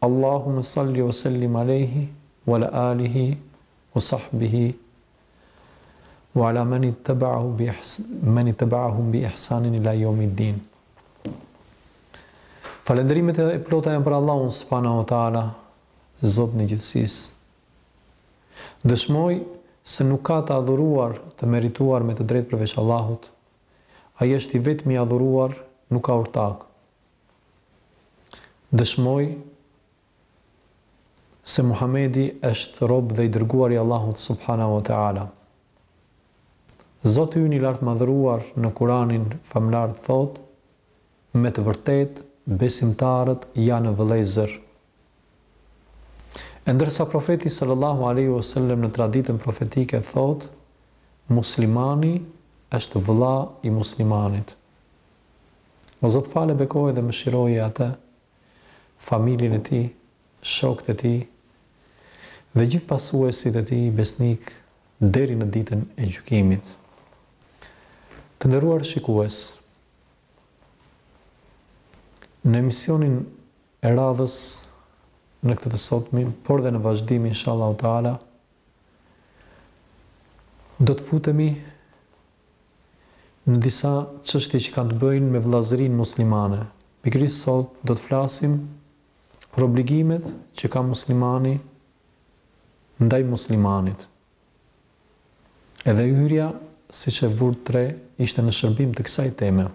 Allahume salli wa sellim alejhi wa ala alihi wa sahbihi wa ala men ittaba'ahu bi men ittaba'ahum bi ihsanin ila yawmiddin. Falënderimet e plota janë për Allahun subhanahu wa taala, Zotin e gjithësisë. Dëshmoj se nuk ka të adhuruar të merituar me të drejtë përveç Allahut. Ai është i vetmi i adhuruar, nuk ka ortak. Dëshmoj se Muhamedi është rob dhe i dërguar i Allahut subhanahu wa taala. Zoti ynë i lartmadhëruar në Kuranin famëlartë thotë, Me të vërtetë, besimtarët janë vëllezër. E ndërsa Profeti sallallahu alaihi wasallam në traditën profetike thotë, Muslimani është vëlla i muslimanit. O Zot fale bekoje dhe mëshiroje atë, familjen e tij, shokët e tij dhe gjithë pasuesit e tij besnikë deri në ditën e gjykimit. Të nderuar shikues, në emisionin e radhës në këtë të sotmin, por dhe në vazhdim inshallah taala do të futemi Në disa çështje që kanë të bëjnë me vëllazërinë muslimane. Pikërisht sot do të flasim për obligimet që ka muslimani ndaj muslimanit. Edhe hyrja, siç e vutë re, ishte në shërbim të kësaj teme.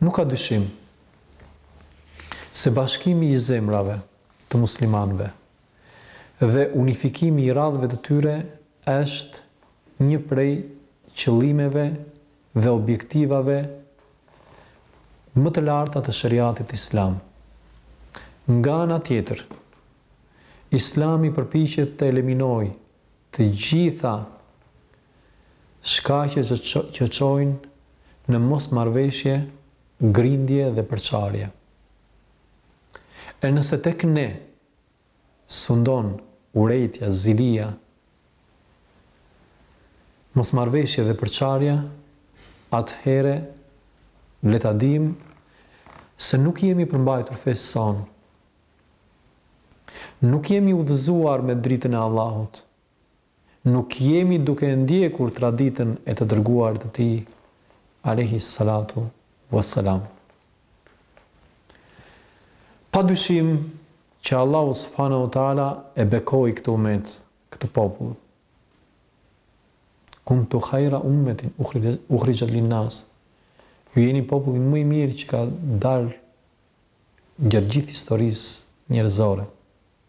Nuk ka dyshim se bashkimi i zemrave të muslimanëve dhe unifikimi i radhëve të tyre është një prej qëllimeve dhe objektivave më të larta të sheriatit islam. Nga ana tjetër, Islami përpiqet të eliminojë të gjitha shkaqet që çojnë në mosmarrëveshje, grindje dhe përçarje. E nëse tek ne, sundon urrejtja, zilia, mosmarrëveshja dhe përçarja, atëhere le ta dimë se nuk i jemi përmbajtur fesë sonë. Nuk jemi udhëzuar me dritën e Allahut. nuk jemi duke e ndjekur traditën e të Dërguarit të Tij, alejhi salatu ue selam. Padyshim që Allahu subhanahu ue teala e bekoi këtë umet, këtë popull. Kuntu khajra ummetin uhrixhet lin nas. Ju jeni populli më i mirë që ka dalë gjatë gjithë historisë njerëzore.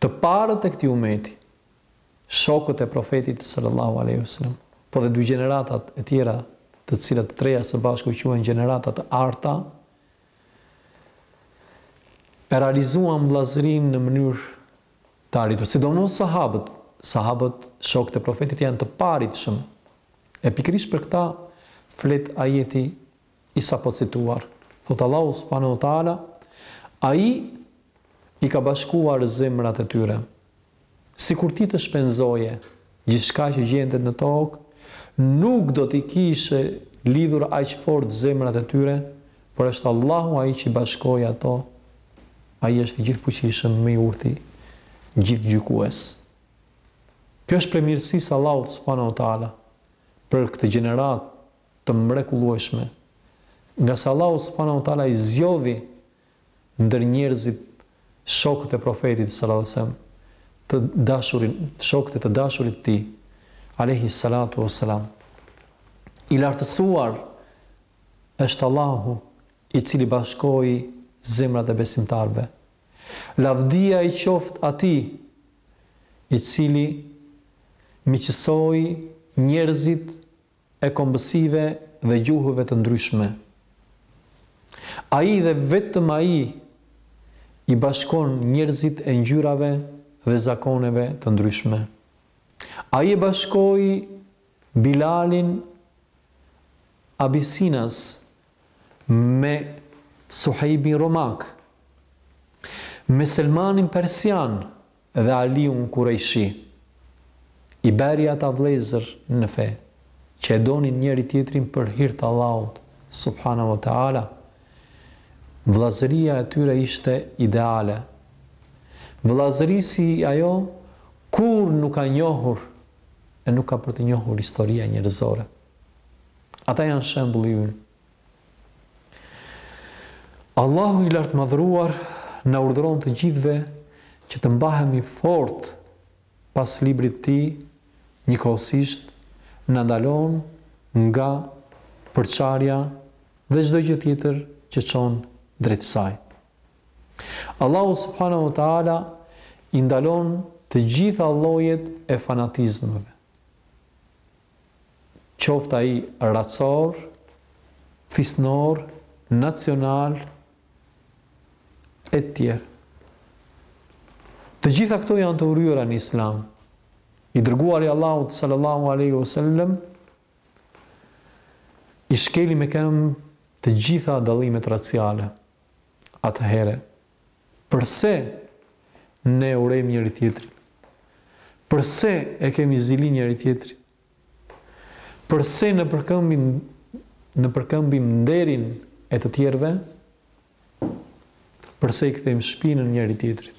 Të parët e këtij ummeti, shokët e Profetit sallallahu alejhi ve selem, po dhe dy gjeneratat e tjera, të cilat të treja së bashku quhen gjenerata të arta, e realizuan vëllazërinë në mënyrë të arritur. Sidomos sahabët, sahabët shokët e Profetit janë të paarritshëm. E pikërisht për këta flet ajeti i sapocituar. Thotë Allahu subhanehu ve teala, Ai i ka bashkuar zemrat e tyre. Sikur ti të shpenzoje gjithçka që gjendet në tokë, nuk do t'i kishe lidhur aq fort zemrat e tyre, por është Allahu Ai që i bashkoi ato, Ai është i Gjithëfuqishmi, më i Urti, Gjithëgjykues. Kjo është prej mirësisë së Allahut subhanehu ve teala për këtë gjeneratë, të mrekullueshme, ngase Allahu subhanehu ve teala i zgjodhi ndër njerëzit shokët e Profetit sallallahu alejhi ve sellem, të dashurin, shokët e të dashurit të tij, alejhi salatu ve selam. I lartësuar është Allahu, i cili bashkoi zemrat e besimtarëve. Lavdia i qoftë atij, i cili miqësoi njerëzit e kombësive dhe gjuhëve të ndryshme. Ai dhe vetëm ai i bashkon njerëzit e ngjyrave dhe zakoneve të ndryshme. Ai e bashkoi Bilalin Abisinas me Suhejbin Romak, me Selmanin Persian, dhe Aliun Kurejshi. I bëri ata vëllezër në fe, që e donin njëri-tjetrin për hir të Allahut subhanahu ue teala. Vëllazëria e tyre ishte ideale. Vëllazëri si ajo kurrë nuk ka njohur e nuk ka për të njohur historia njerëzore. Ata janë shembulli ynë. Allahu i lartmadhëruar na urdhëron të gjithëve që të mbahemi fort pas librit të tij, njëkohësisht na ndalon nga përçarja dhe çdo gjë tjetër që çon drejt saj. Allahu subhanahu wa taala i ndalon të gjitha llojet e fanatizmave. qoftë ai racor, fisnor, nacional e tjerë. Të gjitha këto janë të urryera në Islam. I dërguari i Allahut sallallahu alaihi wasallam i shkeli me këmbë të gjitha dallimet raciale. Atëherë Përse ne urrejmë njëri tjetrin? Përse e kemi zili njëri tjetrin? Përse nëpërkëmbin nëpërkëmbim nderin e të tjerëve? Përse i kthejmë shpinën njëri tjetrit?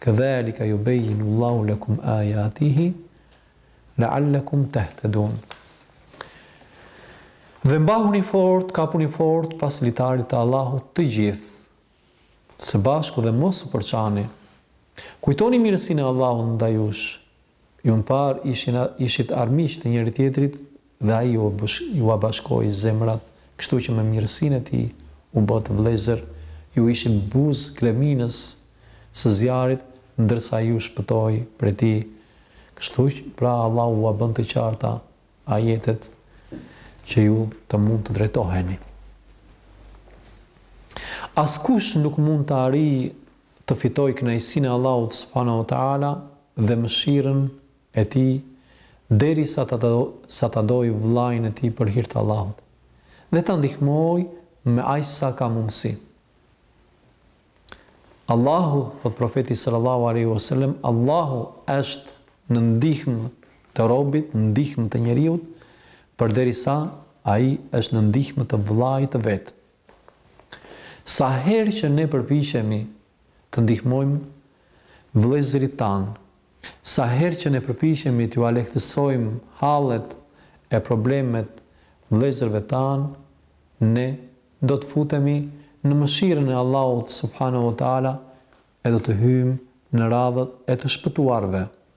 Kedhalika yubeyinullahu lekum ayatihi la'allakum tahtadun. Dhe mbahuni fort, kapuni fort pas litarit të Allahut të gjithë, së bashku dhe mos u përçani. Kujtoni mirësinë e Allahut ndaj jush. Ju më parë ishin ishit armiq të njëri tjetrit dhe ai ju jua bashkoi zemrat kështu që me mirësinë e tij u bëtë vëllezër ju ishit buzë greminës së zjarrit ndërsa ai ju shpëtoi prej tij kështu pra Allahu ua bën të qarta ajetet që ju të mund të drejtoheni askush nuk mund ta arrijë të fitojë kënaqësinë e Allahut subhanahu wa ta'ala dhe mëshirën e Tij derisa ta sa ta dojë vëllain e tij për hir të Allahut dhe ta ndihmojë me aq sa ka mundësi. Allahu, thotë profeti sallallahu alaihi wasallam, Allahu është në ndihmë të robit, në ndihmë të njeriut, përderisa ai është në ndihmë të vëllait të vet. Sa herë që ne përpiqemi të ndihmojmë vëllezërit tanë, sa herë që ne përpiqemi t'jua lehtësojmë hallet e problemet vëllezërve tanë, ne do të futemi në mëshirën e Allahut subhanahu wa ta'ala e do të hyjmë në radhët e të shpëtuarve.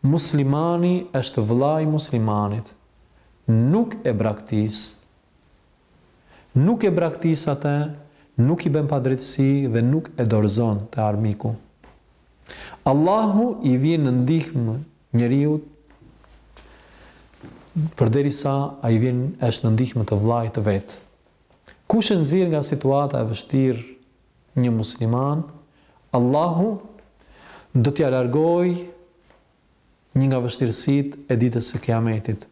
Muslimani është vëlla i muslimanit, nuk e braktis. Nuk e braktis atë, nuk i bën padrejtësi dhe nuk e dorëzon te armiku. Allahu i vjen në ndihmë njeriut përderisa ai vjen është në ndihmë të vëllait të vet. Kush e nxjerr nga situata e vështirë një musliman, Allahu do t'ia largojë një nga vështirësitë e Ditës së Kiametit.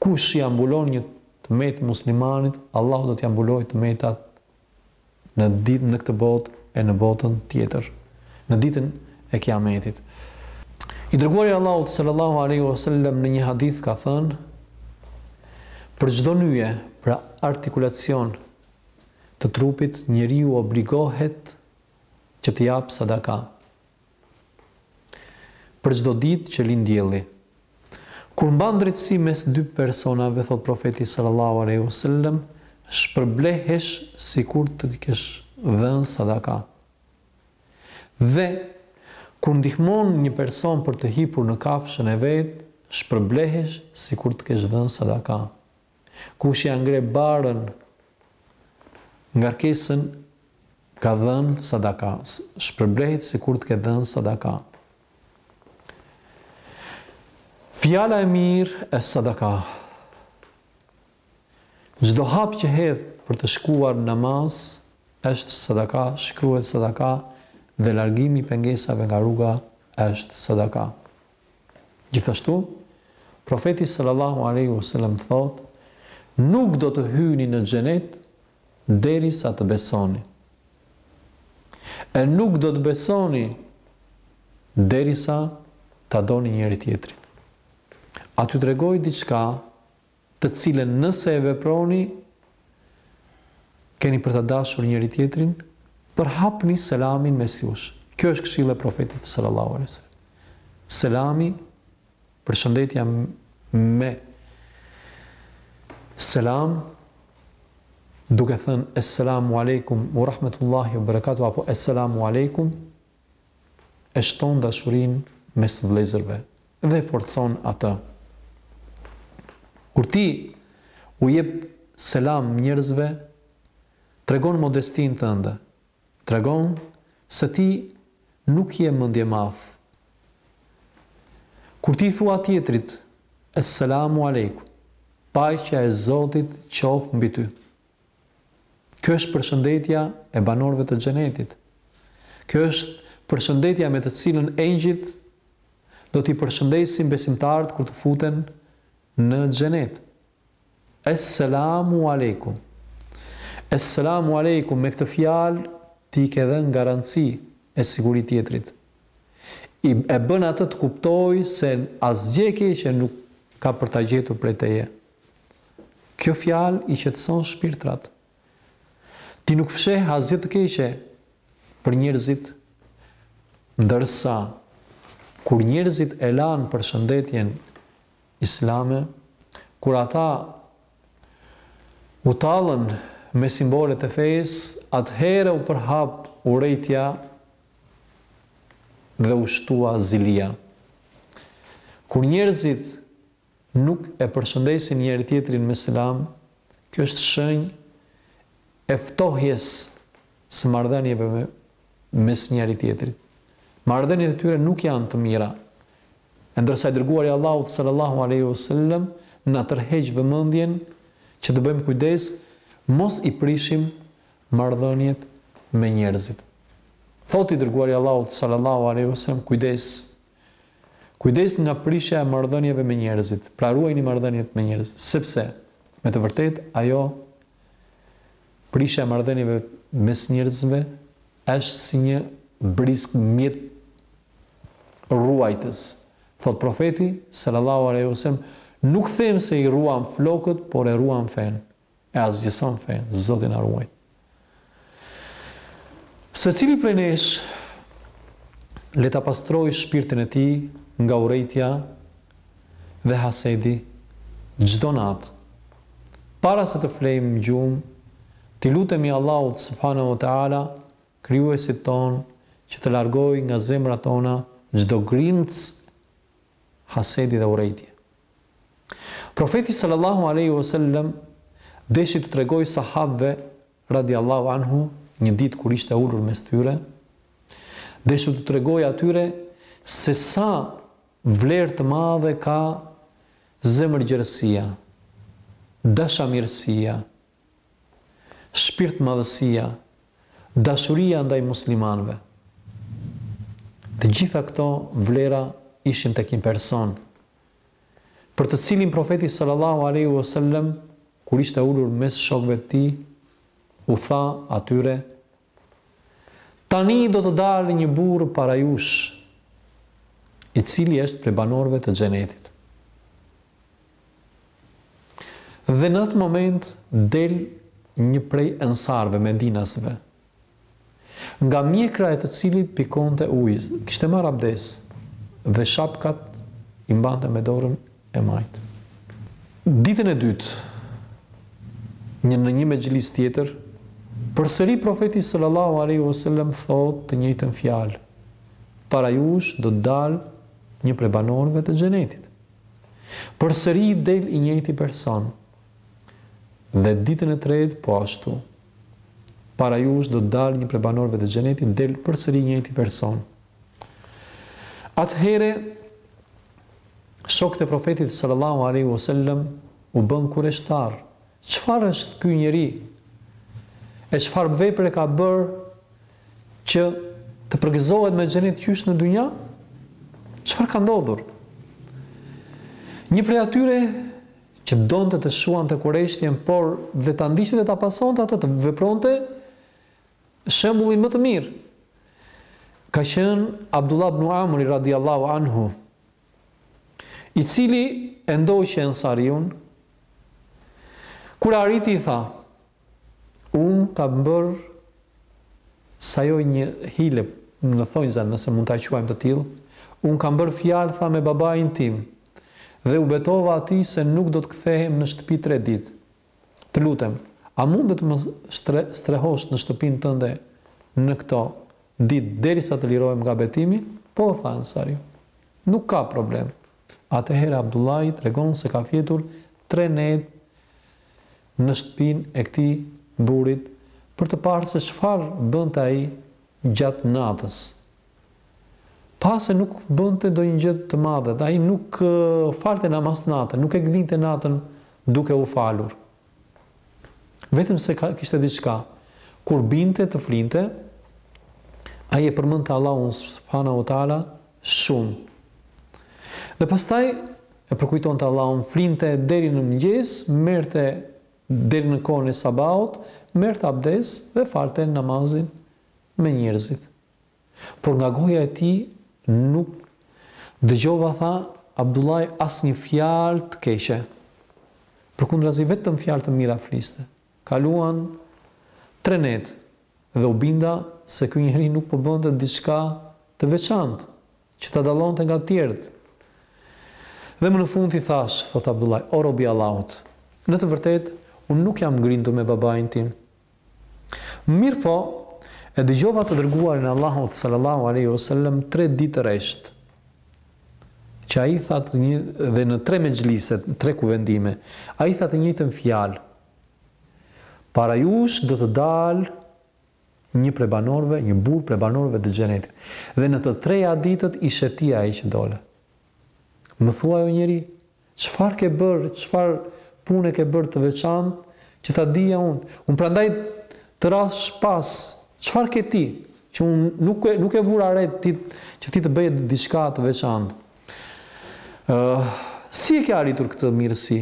Kush ia mbulon një të metë muslimanit, Allahu do t'ia mbulojë të metat në ditë në këtë botë e në botën tjetër, në Ditën e Kiametit. I dërguari i Allahut sallallahu alaihi wasallam në një hadith ka thënë për çdo nyje, pra artikulacion të trupit njeriu obligohet që të japë sadaka për çdo ditë që lind dielli. Kur mban drejtësi mes dy personave, thotë Profeti sallallahu alaihi wasallam, shpërblehesh sikur të kesh dhënë sadaka. Dhe kur ndihmon një person për të hipur në kafshën e vet, shpërblehesh sikur të kesh dhënë sadaka. Kush ia ngre barrën ngarkesën ka dhënë sadaka, shpërblehet sikur të ketë dhënë sadaka. Fjala e mirë është sadaka. Çdo hap që hedh për të shkuar në namaz është sadaka, shkruhet sadaka dhe largimi i pengesave nga rruga është sadaka. Gjithashtu, Profeti sallallahu alejhi ue selem thotë, Nuk do të hyni në Xhenet derisa të besoni. E nuk do të besoni derisa ta doni njëri-tjetrin. A t'ju tregoj diçka të cilën nëse e veproni keni për ta dashur njëri-tjetrin, përhapni selamin mes jush. Kjo është këshillë e Profetit sallallahu alejhi ve sellem. Selami, përshëndetja me selam, duke thënë Esselamu alejkum wa rahmetullahi wa barakatuh apo Esselamu alejkum, e shton dashurinë mes vëllezërve dhe e forcon atë. Kur ti u jep selam njerëzve, tregon modestinë tënde, tregon se ti nuk je mendjemadh. Kur t'i thua tjetrit, Es-selamu alejkum, paqja e Zotit qoftë mbi ty, Kjo është përshëndetja e banorëve të Xhenetit. Kjo është përshëndetja me të cilën engjëjt do t'i përshëndesin besimtarët kur të futen në Xhenet. Es-selamu alejkum. Es-selamu alejkum me këtë fjalë ti i ke dhënë garanci e siguri tjetrit. I e bën atë të kuptojë se asgjë e keqe nuk ka për ta gjetur prej teje. Kjo fjalë i qetëson shpirtrat. Ti nuk fsheh asgjë të keqe për njerëzit, ndërsa kur njerëzit e lanë përshëndetjen islame, kur ata u tallën me simbolet e fesë, atëherë u përhap urrejtja dhe u shtua zilia. Kur njerëzit nuk e përshëndesin njëri-tjetrin me selam, kjo është shenjë e ftohjes së marrëdhënieve me mes njëri-tjetrit. Marrëdhëniet e tyre nuk janë të mira. E ndërsa i dërguari i Allahut sallallahu alaihi wasallam na tërheq vëmendjen që të bëjmë kujdes mos i prishim marrëdhëniet me njerëzit. Thotë i dërguari i Allahut sallallahu alaihi wasallam kujdes Kujdes nga prishja e marrëdhënieve me njerëzit, pra ruajini marrëdhëniet me njerëzit, sepse, me të vërtetë, ajo, prishja e marrëdhënieve mes njerëzve, është si një brisk mjet rruajtës. Thotë Profeti, sallallahu alejhi ve sellem, Nuk them se i rruan flokët, por e rruan fenë. E asgjëson fenë, Zoti na ruajt. Secili prej nesh le ta pastrojë shpirtin e tij nga urrejtja dhe hasedi çdo natë. Para se të flejmë gjumë, t'i lutemi Allahut subhanahu wa ta'ala, Krijuesit tonë, që të largojë nga zemrat tona çdo grimcë hasedi dhe urrejtje. Profeti sallallahu alejhi ve sellem deshi t'u tregojë sahabëve radijallahu anhu një ditë kur ishte ulur mes tyre, deshi t'u tregojë atyre se sa vlerë të madhe ka zemërgjerësia, dashamirësia, shpirtmadhësia, dashuria ndaj muslimanëve. Të gjitha këto vlera ishin tek një person, për të cilin Profeti sallallahu alejhi ve sellem kur ishte ulur mes shokëve të tij u tha atyre Tani do të dalë një burrë para jush i cili është prej banorëve të xhenetit. Dhe në atë moment del një prej ensarëve, medinasëve, nga mjekra e të cilit pikonte uji, kishte marrë abdes dhe shapkat i mbante me dorën e majtë. Ditën e dytë, një në një mexhlis tjetër, përsëri profeti sallallahu alaihi wasallam thotë të njëjtën fjalë. Para jush do të dalë një prej banorëve të xhenetit. Përsëri del i njëjti person. Dhe ditën e tretë po ashtu. Para jush do të dalë një prej banorëve të Xhenetit, del përsëri i njëjti person. Atëherë shokët e Profetit sallallahu alaihi wasallam u bënë kureshtarë. Çfarë është ky njeri? E çfarë vepre ka bërë që të përgëzohet me xhenet qysh në dunja? Çfarë ka ndodhur? Një prej atyre që donte të shuante kureshtjen, por dhe ta ndiqte dhe ta pasonte atë të vepronte shembullin më të mirë, ka qenë Abdullah ibn Amri radijallahu anhu, i cili e ndoqi ensariun, kur e arriti i tha, Unë kam bërë sajoi një hile në thonjza nëse mund ta quajmë të tillë, unë kam bërë fjalë tha me babain tim dhe u betova atij se nuk do të kthehem në shtëpi tre ditë. Të lutem, a mund të më strehosh në shtëpinë tënde në këto ditë derisa të lirohem nga betimi? Po tha ensariu. Nuk ka problem. Atëherë Abdullahi tregon se ka fjetur tre netë në shtëpinë e këtij burri për të parë se çfarë bënte ai gjatë natës. Pa se nuk bënte ndonjë gjë të madhe, ai nuk falte namaz natën, nuk e gdhinte natën duke u falur. Vetëm se ka, kishte diçka. Kur binte të flinte, ai e përmendte Allahun subhanahu wa taala shumë. Dhe pastaj e përkujtonte Allahun, flinte deri në mëngjes, merrte deri në kohën e sabahut, merrte abdes dhe falte namazin me njerëzit. Por nga goja e tij nuk dëgjova tha Abdullahi asnjë fjalë të keqe. Përkundrazi vetëm fjalë të mira fliste. Kaluan tre net dhe u binda se ky njeri nuk po bënte diçka të veçantë, që ta dallonte nga të tjerët. Dhe më në fund i thashë, thotë Abdullahi, o rob i Allahut, në të vërtetë, unë nuk jam grindur me babain tim. Mirëpo, e dëgjova të Dërguarin e Allahut, sallallahu alejhi ve sellem, tre ditë rresht, që ai tha të një, dhe në tre mexhlise, tre kuvendime, ai tha të njëjtën fjalë, Para jush do të dalë një, prej banorëve, një burrë prej banorëve të Xhenetit. Dhe në të treja ditët ishe ti ai që dole. Më thuaj o njeri, çfarë ke bërë, çfarë pune ke bërë të veçantë që ta dija unë? Unë prandaj të erdha pas, çfarë ke ti që unë nuk e nuk e vura re që ti të bëje diçka të veçantë? Ëh, si e ke arritur këtë mirësi?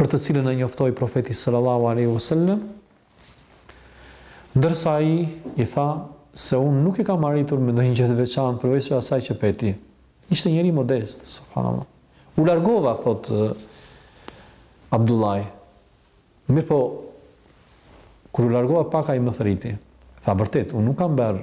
për të cilën na njoftoi Profeti sallallahu alejhi ve sellem, ndërsa ai i tha se unë nuk e kam arritur me ndonjë gjë të veçantë përveç asaj që pe ti. Ishte njeri modest, subhanallahu. U largova, thotë Abdullahi. Mirëpo, kur u largova pak ai më thërriti. Tha vërtet, unë nuk kam bërë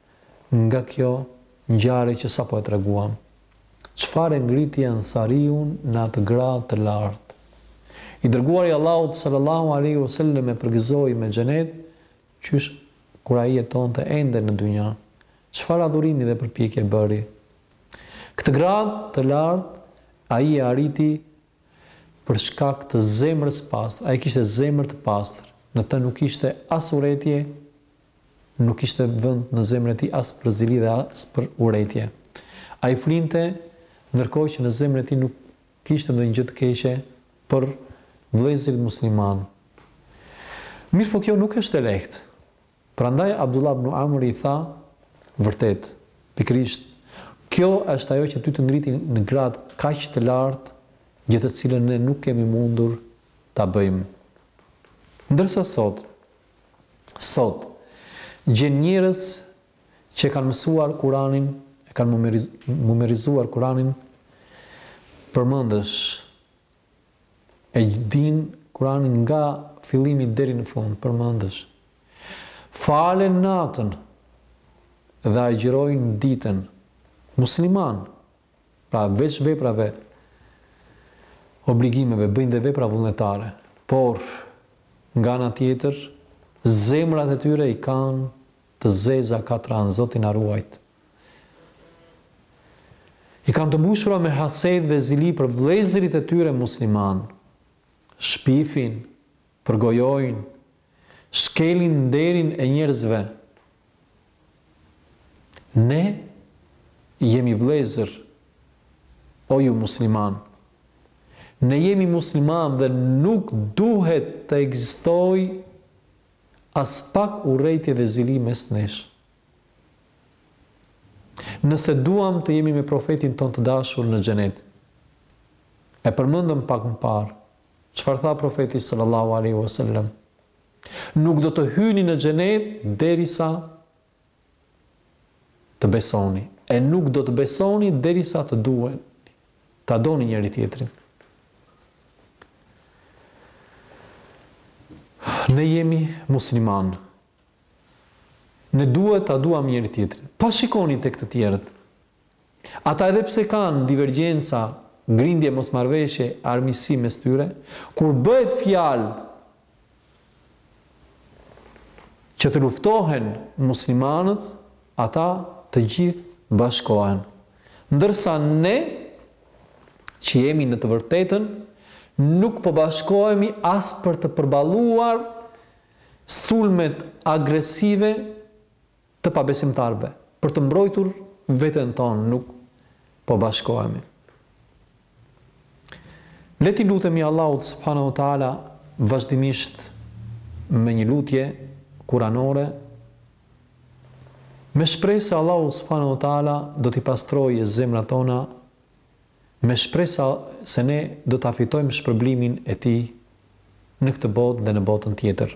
Nga kjo ngjarje që sapo e treguam, çfarë e ngriti Ansariun në atë gradë të lartë? I Dërguari i Allahut sallallahu alejhi ve sellem e përgëzoi me xhenet qysh kur ai jetonte ende në dynja. Çfarë adhurimi dhe përpjekje bëri? Këtë gradë të lartë ai e arriti për shkak të zemrës së pastër. Ai kishte zemër të pastër, në të nuk kishte as urrejtje Nuk kishte vend në zemrën e tij as për zili dhe as për urrejtje. Ai flinte ndërkohë që në zemrën e tij nuk kishte ndonjë gjë të keqe për vëllezërit muslimanë. Mirëpo kjo nuk është e lehtë. Prandaj Abdullah ibn Amr i tha, Vërtet, pikërisht, kjo është ajo që ty të ngriti në gradë kaq të lartë, gjë të cilën ne nuk kemi mundur ta bëjmë. Ndërsa sot, Sot, gjen njerëz që e kanë mësuar Kuranin, e kanë memorizuar Kuranin, përmendësh, e dinë Kuranin nga fillimi deri në fund, përmendësh, falen natën dhe agjërojnë ditën, musliman, Pra veç veprave, obligimeve, bëjnë dhe vepra vullnetare, por nga ana tjetër zemrat e tyre i kanë të zeza katran, Zoti na ruajt. I kanë të mbushura me hased dhe zili për vëllezërit e tyre muslimanë. Shpifin, përgojojnë, shkelin nderin e njerëzve ne jemi vëllezër o ju muslimanë ne jemi muslimanë dhe nuk duhet të ekzistojë aspak urrejtje dhe zili mes nesh nëse duam të jemi me profetin tonë të dashur në xhenet e përmendëm pak më parë Çfarë tha Profeti sallallahu alejhi ue selem, Nuk do të hyni në Xhenet derisa të besoni, e nuk do të besoni derisa të duheni, ta doni njëri tjetrin. Ne jemi muslimanë. Ne duhet ta duam njëri tjetrin. Pa shikoni tek të tjerët. Ata edhe pse kanë divergjenca, grindje mosmarrëveshje e armiqësi mes tyre, kur bëhet fjalë që të luftohen muslimanët, ata të gjithë bashkohen. Ndërsa ne, që jemi në të vërtetën, nuk po bashkohemi as për të përballuar sulmet agresive të pabesimtarëve, për të mbrojtur veten tonë nuk po bashkohemi. Le t'i lutemi Allahut subhanahu wa taala vazhdimisht me një lutje kuranore me shpresë se Allahu subhanahu wa taala do t'i pastrojë zemrat tona me shpresë se ne do ta fitojmë shpërblimin e tij në këtë botë dhe në botën tjetër.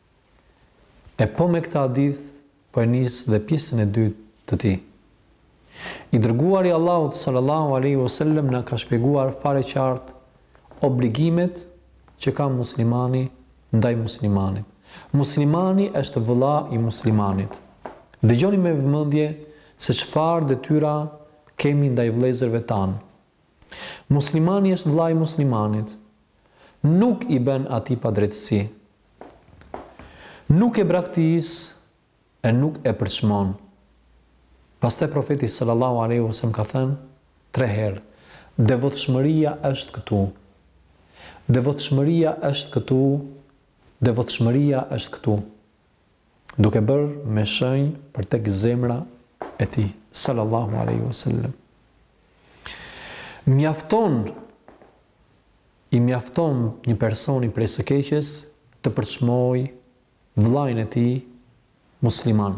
E po me këtë hadith po e nis dhe pjesën e dytë të tij. I Dërguari i Allahut sallallahu alejhi ue sellem na ka shpjeguar fare qartë obligimet që ka muslimani ndaj muslimanit. Muslimani është vëlla i muslimanit. Dëgjoni me vëmendje se çfarë detyra kemi ndaj vëllezërve tanë. Muslimani është vëlla i muslimanit. Nuk i bën atij padrejtësi. Nuk e braktis e nuk e përçmon. Pastaj Profeti sallallahu alejhi ve sellem ka thënë tre herë, Devotshmëria është këtu. Devotshmëria është këtu. Devotshmëria është këtu. duke bërë me shenjë për tek zemra e tij sallallahu alaihi wasallam mjafton i mjafton një personi prej së keqes të përçmojë vëllain e tij musliman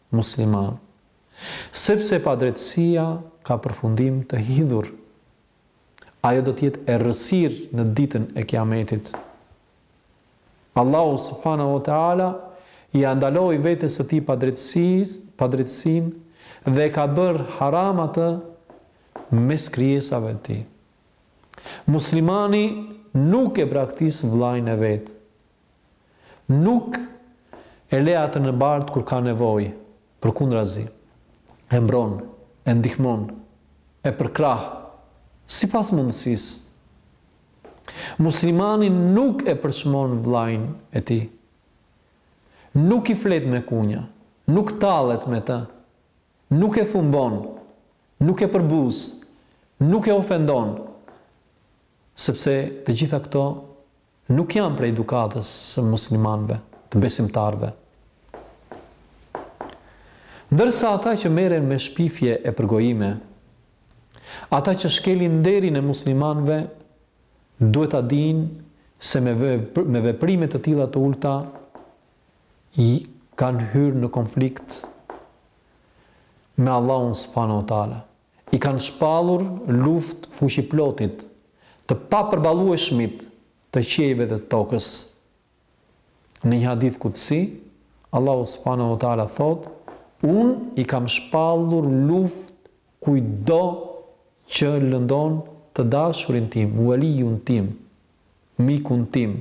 musliman, sepse padrejtësia ka përfundim të hidhur. Ajo do të jetë errësirë në ditën e Kiametit. Allahu subhanahu wa taala ia ndaloi vetes së tij padrejtësisë, padrejtësinë dhe e ka bërë haram atë mes krijesave të tij. Muslimani nuk e braktis vllain e vet, Nuk e le atë në baltë kur ka nevojë, përkundrazi, e mbron, e ndihmon, e përkrah, sipas mundësisë. Muslimani nuk e përçmon vëllain e tij. Nuk i flet me kunja, nuk tallet me të, nuk e thumbon, nuk e përbuz, nuk e ofendon, sepse të gjitha këto Nuk janë prej edukatës së muslimanëve, të besimtarëve. Ndërsa ata që merren me shpifje e përgojime, ata që shkelin nderin e muslimanëve, duhet ta dinë se me veprime të tilla të ulëta i kanë hyrë në konflikt me Allahun subhanahu wa taala. i kanë shpallur luftë fuqiplotit, të papërballueshmit të qiejve dhe të tokës. Në një hadith kudsi, Allahu subhanahu wa ta'ala thotë, Unë i kam shpallur luftë kujtdo që lëndon të dashurin tim, waliun tim, mikun tim,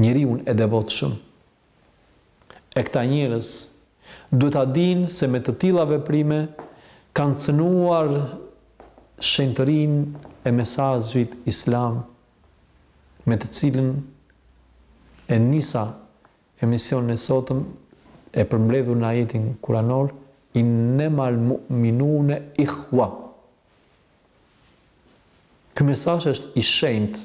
njeriun e devotshëm. E këta njerëz duhet ta dinë se me të tilla veprime kanë cënuar shenjtërinë e mesazhit islam me të cilën e nisa emisionin e sotëm e përmbledhur në ajetin kuranor Innemal mu'minune ihwa Ky mesazh është i shenjtë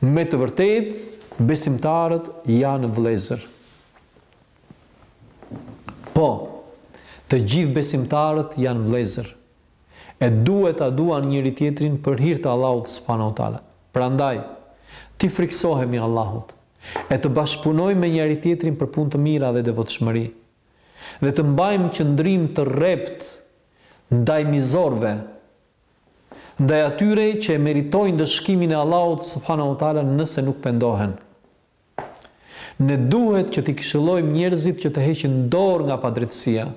Me të vërtetë, besimtarët janë vëllezër. Po, të gjithë besimtarët janë vëllezër. E duhet ta duan njëri-tjetrin për hir të Allahut subhanahu wa taala. Prandaj, t'i frikësohemi Allahut e të bashkëpunojmë me njëri-tjetrin për punë të mira dhe devotshmëri dhe të mbajmë qëndrim të rreptë ndaj mizorëve ndaj atyre që e meritojnë ndëshkimin e Allahut subhanahu wa taala nëse nuk pendohen. Ne duhet që t'i këshillojmë njerëzit që të heqin dorë nga padrejtësia.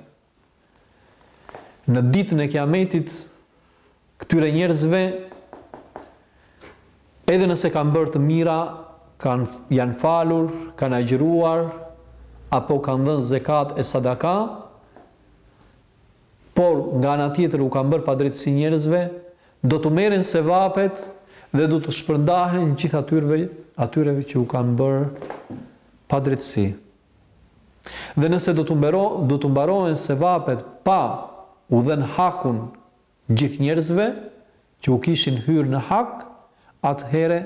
Në ditën e Kiametit, këtyre njerëzve edhe nëse kanë bërë të mira, kanë janë falur, kanë agjëruar apo kanë dhënë zekat e sadaka, por nga ana tjetër u kanë bërë padrejtësi njerëzve, do t'u merren sevapet dhe do t'u shpërndahen gjithë atyrve, atyreve që u kanë bërë padrejtësi. Dhe nëse do t'u mbero, do t'u mbarohen sevapet pa u dhënë hakun gjithë njerëzve që u kishin hyrë në hak, atëherë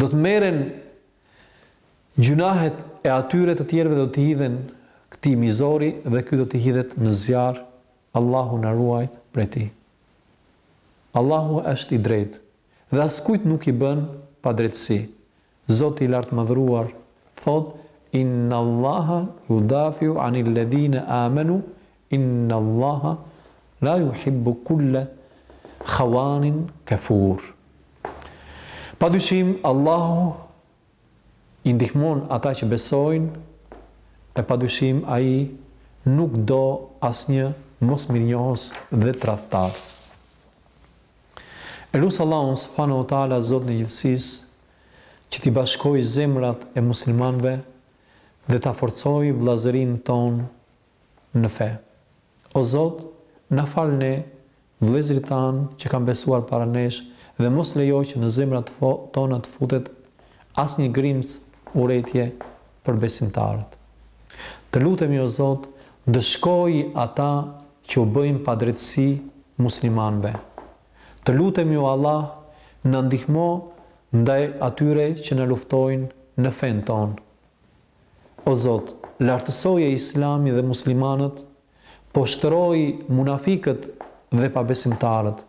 do të merren gjynahet e atyre të tjerëve do t'i hidhen këtij mizori dhe ky do të hidhet në zjarr, Allahu na ruajt prej tij. Allahu është i drejtë. dhe askujt nuk i bën padrejtësi. Zoti i Lartmadhëruar thotë, Innallaha yudafiu anil ledhine amenu, Innallaha la yuhibbu kulle khawanin kafur. Padyshim, Allahu i ndihmon ata që besojnë, e padyshim Ai nuk do asnjë mosmirënjohës dhe tradhtar. E lus Allahun subhanehu teala Zotin e gjithësisë që t'i bashkojë zemrat e muslimanëve dhe ta forcojë vëllazërinë tonë në fe. O Zot, na fal ne vëllezërit tanë që kanë besuar para nesh dhe mos lejo që në zemrat tona të futet asnjë grimcë urrejtje për besimtarët. Të lutemi o Zot, ndëshkoji ata që u bëjnë padrejtësi muslimanëve të lutemi o Allah na ndihmo ndaj atyre që na luftojnë në fenë tonë o Zot lartësoje islamin dhe muslimanët poshtëroji munafikët dhe pabesimtarët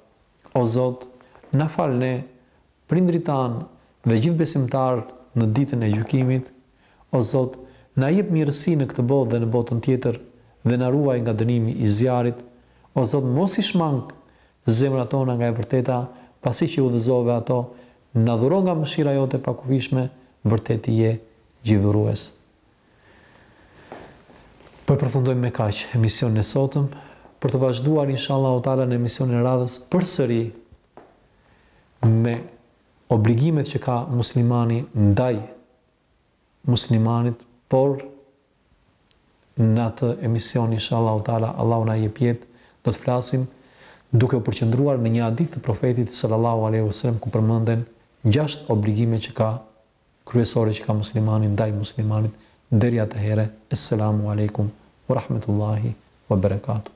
O Zot, na fal ne, prindërit tanë dhe gjithë besimtarët në Ditën e Gjykimit. O Zot, na jep mirësi në këtë botë dhe në botën tjetër dhe na ruaj nga dënimi i zjarrit. O Zot, mos i shmang zemrat tona nga e vërteta, pasi që i udhëzove ato, na dhuro nga mëshira jote e pakufishme, vërtet Ti je Gjithdhurues. Po e përfundojmë me kaq emisionin e sotëm, për të vazhduar inshallahu teala në emisionin e radhës përsëri me obligimet që ka muslimani ndaj muslimanit, por në atë emision inshallahu teala Allahu na jep jetë do të flasim duke u përqendruar në një hadith të profetit sallallahu alaihi wasallam ku përmenden gjashtë obligime që ka kryesore që ka muslimani ndaj muslimanit deri atëhere Esselamu Alejkum wa Rahmetullahi wa Berekatuh.